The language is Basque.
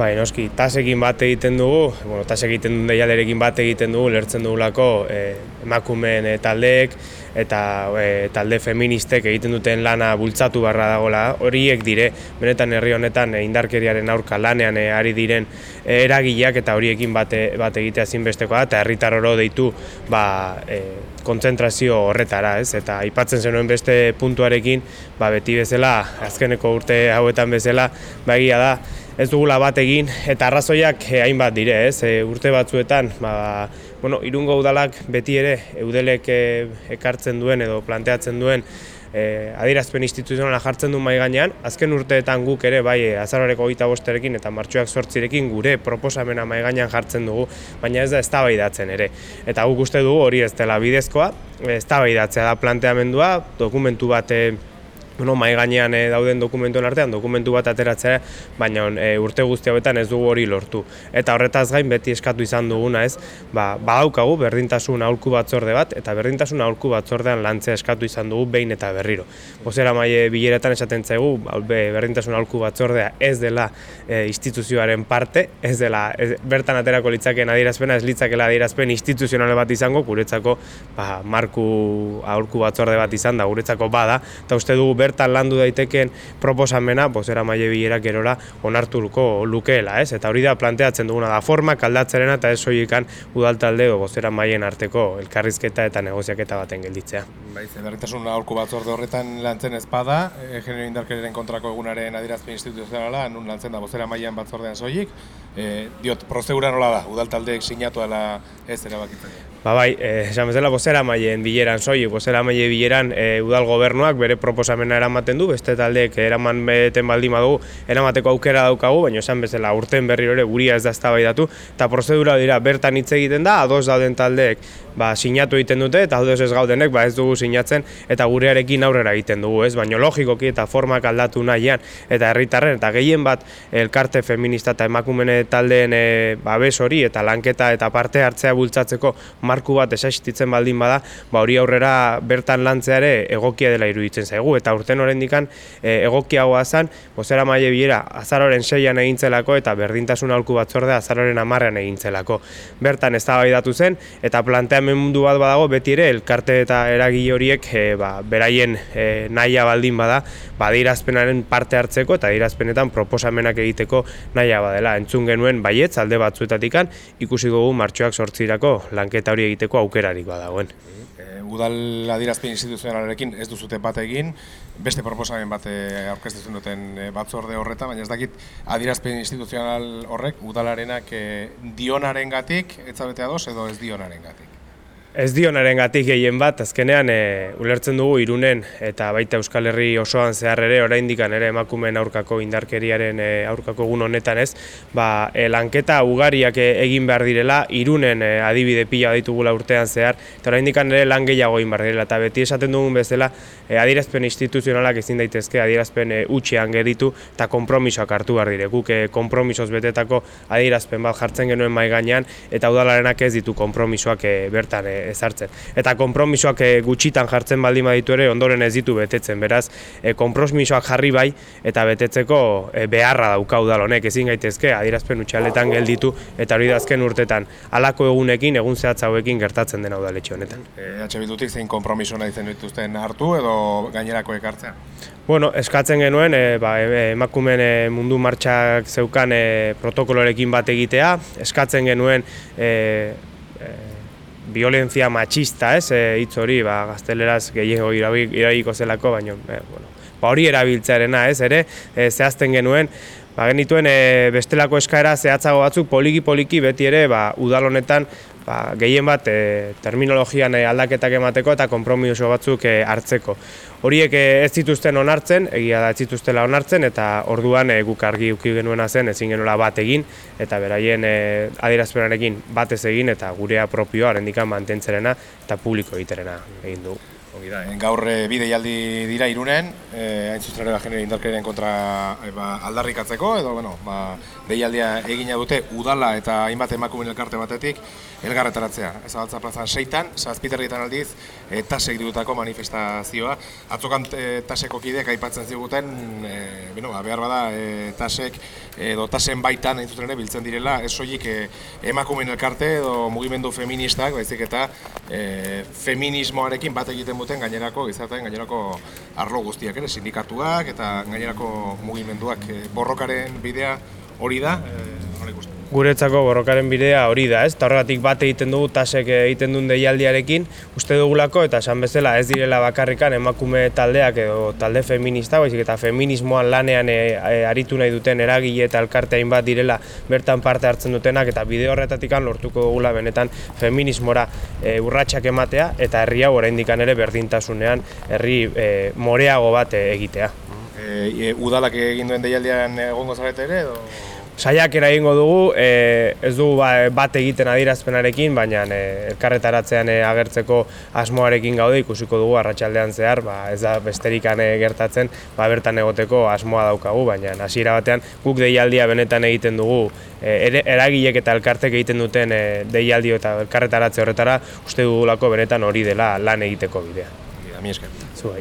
Bai, noski, tasekin bat egiten dugu, bueno, tasek egiten duen deialerekin bat egiten dugu, lertzen dugulako e, emakumeen e, taldeek eta e, talde feministek egiten duten lana bultzatu barra dagoela, horiek dire, benetan herri honetan e, indarkeriaren aurka lanean e, ari diren e, eragileak eta horiekin bat, bat egitea zinbestekoa eta herritar oro deitu ba, e, kontzentrazio horretara, ez? Eta aipatzen zenuen beste puntuarekin, ba, beti bezala, azkeneko urte hauetan bezala, ba, egia da, ez dugula bat egin eta arrazoiak eh, hainbat dire, ez? E, urte batzuetan, ba, bueno, irungo udalak beti ere eudelek eh, ekartzen duen edo planteatzen duen e, adierazpen instituzionala jartzen du mai gainean, azken urteetan guk ere bai azaroreko gita bosterekin eta martxoak sortzirekin gure proposamena mai gainean jartzen dugu, baina ez da eztabaidatzen ere. Eta guk uste dugu hori ez dela bidezkoa, eztabaidatzea da planteamendua, dokumentu bat bueno, mai gainean e, dauden dokumentuen artean dokumentu bat ateratzea, baina e, urte guzti hauetan ez dugu hori lortu. Eta horretaz gain beti eskatu izan duguna, ez? Ba, badaukagu berdintasun aholku batzorde bat eta berdintasun aholku batzordean lantzea eskatu izan dugu behin eta berriro. Bozera mai bileretan esaten zaigu, berdintasun aholku batzordea ez dela e, instituzioaren parte, ez dela bertan aterako litzakeen adierazpena ez litzakela adierazpen instituzionale bat izango, guretzako ba, marku aholku batzorde bat izan da, guretzako bada, eta uste dugu bertan landu daiteken proposamena, bozera maile bilera gerora onartuko lukeela, ez? Eta hori da planteatzen duguna da forma, kaldatzerena eta ez soilekan udaltalde o bozera mailen arteko elkarrizketa eta negoziaketa baten gelditzea. Bai, zederritasun aholku batzorde horretan lantzen ezpada, e, genero indarkeriaren kontrako egunaren adierazpen instituzionala, nun lantzen da bozera mailean batzordean soilik, e, diot, prozegura nola da, udaltaldeek sinatu ala ez erabakitzen. Ba bai, eh, esan bezala bozera mailen bileran soi, bozera maile bileran eh, udal gobernuak bere proposamena eramaten du, beste taldeek eraman beten baldin badugu, eramateko aukera daukagu, baina esan bezala urten berri hori guria ez da eztabaidatu eta prozedura dira bertan hitz egiten da, ados dauden taldeek ba, sinatu egiten dute eta ados ez gaudenek ba, ez dugu sinatzen eta gurearekin aurrera egiten dugu, ez? Baina logikoki eta formak aldatu nahian eta herritarren eta gehien bat elkarte feminista eta emakumene taldeen e, babes hori eta lanketa eta parte hartzea bultzatzeko marku bat esaistitzen baldin bada, ba hori aurrera bertan lantzeare egokia dela iruditzen zaigu eta urten oraindikan e, egokiagoa zen, bozera maile bilera azaroren seian egintzelako eta berdintasun aholku batzordea azaroren amarrean egintzelako. Bertan ez zen eta planteamen mundu bat badago beti ere elkarte eta eragile horiek e, ba, beraien e, nahia baldin bada badirazpenaren parte hartzeko eta dirazpenetan proposamenak egiteko nahia badela. Entzun genuen baietz alde batzuetatikan ikusi dugu martxoak sortzirako lanketa hori egiteko aukerarik badagoen. E, udal adirazpen instituzionalarekin ez duzute bat egin, beste proposamen bat eh, aurkeztetzen duten eh, batzorde horretan, baina ez dakit adirazpen instituzional horrek udalarenak dionaren gatik, ez ados edo ez dionaren gatik? Ez dionaren gatik gehien bat, azkenean e, ulertzen dugu irunen eta baita Euskal Herri osoan zehar ere, oraindikan ere emakumeen aurkako indarkeriaren e, aurkako egun honetan ez, ba, e, lanketa ugariak egin behar direla, irunen e, adibide pila ditugula urtean zehar, eta oraindikan ere lan gehiago egin behar direla, eta beti esaten dugun bezala, e, adierazpen instituzionalak ezin daitezke, adierazpen e, utxean geritu, eta kompromisoak hartu behar dire, guk e, kompromisoz betetako adierazpen bat jartzen genuen mai gainean, eta udalarenak ez ditu kompromisoak e, bertan e, ezartzen. Eta konpromisoak e, gutxitan jartzen baldin baditu ere ondoren ez ditu betetzen. Beraz, e, konpromisoak jarri bai eta betetzeko e, beharra dauka udal honek ezin gaitezke adierazpen utxaletan gelditu eta hori azken urtetan halako egunekin egun zehatz hauekin gertatzen dena udaletxe honetan. Eh bildutik zein konpromiso nahi zen dituzten hartu edo gainerako ekartzea? Bueno, eskatzen genuen, e, ba, emakumen mundu martxak zeukan e, protokolorekin bat egitea, eskatzen genuen e, violentzia machista, ez, e, hitz hori, ba, gazteleraz gehiago irabiko zelako, baina, e, bueno, ba, hori erabiltzearena, ez, ere, e, zehazten genuen, ba, genituen e, bestelako eskaera zehatzago batzuk poliki-poliki beti ere, ba, udal honetan, ba, gehien bat e, terminologian e, aldaketak emateko eta konpromiso batzuk e, hartzeko. Horiek ez zituzten onartzen, egia da ez zituztela onartzen, eta orduan guk argi uki genuena zen ezin genuela bat egin, eta beraien e, adierazpenarekin batez egin, eta gurea propioa rendikan mantentzerena eta publiko egiterena egin dugu. Da, eh? gaur e, bi deialdi dira irunen, e, hain zuzen ere genero indarkeriaren kontra e, ba, aldarrikatzeko, edo bueno, ba, deialdia egina dute udala eta hainbat emakumen elkarte batetik elgarretaratzea. Ez abaltza plazan seitan, zazpiterrietan aldiz, e, tasek ditutako manifestazioa. Atzokan e, taseko kideak aipatzen ziguten, e, bueno, ba, behar bada e, tasek edo tasen baitan hain zuzen biltzen direla, ez soilik e, emakumen elkarte edo mugimendu feministak, baizik eta e, feminismoarekin bat egiten duten gainerako gizartean gainerako arlo guztiak ere sindikatuak eta gainerako mugimenduak. E, borrokaren bidea hori da e, guretzako borrokaren bidea hori da, ez? horregatik bat egiten dugu tasek egiten duen deialdiarekin, uste dugulako eta esan bezala ez direla bakarrikan emakume taldeak edo talde feminista, baizik eta feminismoan lanean e, e, aritu nahi duten eragile eta elkarteain bat direla bertan parte hartzen dutenak eta bide horretatik lortuko dugula benetan feminismora e, urratsak ematea eta herri hau oraindik ere berdintasunean herri e, moreago bat egitea. E, udalak egin duen deialdian egongo zarete ere edo? Saiakera egingo dugu, e, ez du ba, bat egiten adierazpenarekin, baina e, elkarretaratzean e, agertzeko asmoarekin gaude ikusiko dugu arratsaldean zehar, ba, ez da besterikan gertatzen, ba, bertan egoteko asmoa daukagu, baina hasiera batean guk deialdia benetan egiten dugu, e, eragilek eta elkartek egiten duten e, deialdio eta elkarretaratze horretara, uste dugulako benetan hori dela lan egiteko bidea. Mi esker. Zuhai.